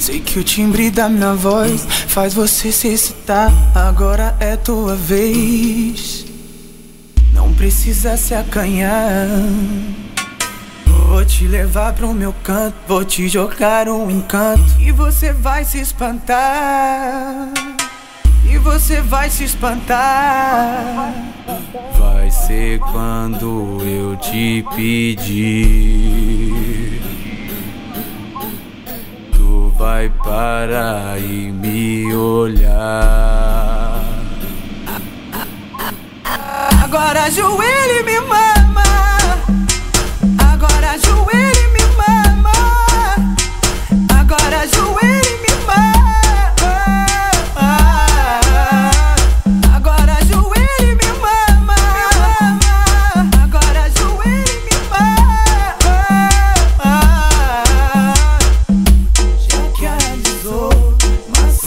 Sei que o timbre da minha voz faz você se excitar. Agora é tua vez. Não precisa se acanhar. Vou te levar pro meu canto, vou te jogar um encanto e você vai se espantar. E você vai se espantar. Vai ser quando eu te pedir. vai parar e me olhar. Agora joelho me mama. Agora joelho.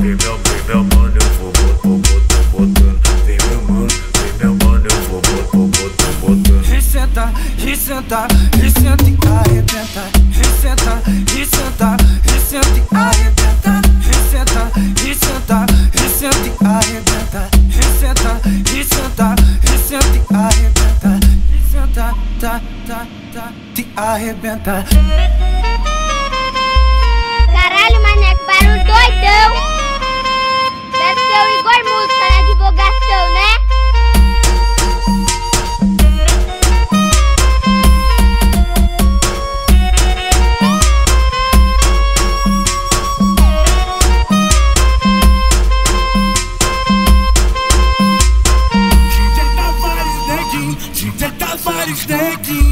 Vem meu, vem meu mano, eu vou, vou, botando. Vem meu mano, vem meu mano, eu vou, vou, vou, vou, botando. E e arrebenta. E senta, e e arrebenta. E senta, e e arrebenta. E senta, e e arrebenta. Tá, tá, tá, te arrebenta. Malik Deggy